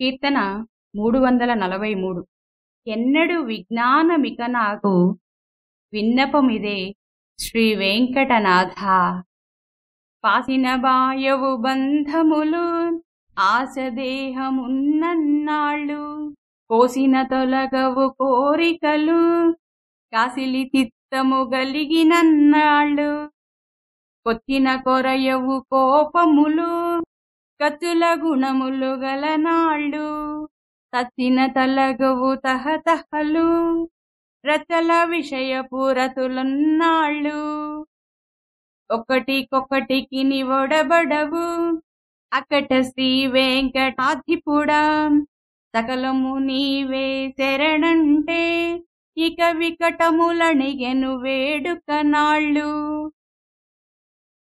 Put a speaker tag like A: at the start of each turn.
A: కీర్తన మూడు వందల నలభై మూడు ఎన్నడు విజ్ఞానమిక నాకు విన్నపమిదే శ్రీ వెంకటనాథ పాసిన బాయవు బంధములు ఆశదేహమున్నన్నాళ్ళు కోసిన తొలగవు కోరికలు కాసిలి చిత్తము గలిగినన్నాళ్ళు కొత్తిన కొరయవు కోపములు కతుల గుణములు గలనాళ్ళు తత్తిన తలగవు తహతహలు రచల విషయపు రతులున్నాళ్ళు ఒకటికొకటికి నివడబడవు అకట శ్రీ వెంకటాధిపుడా. సకలము నీవే శరణంటే ఇక వికటములనిగెను వేడుక నాళ్ళు.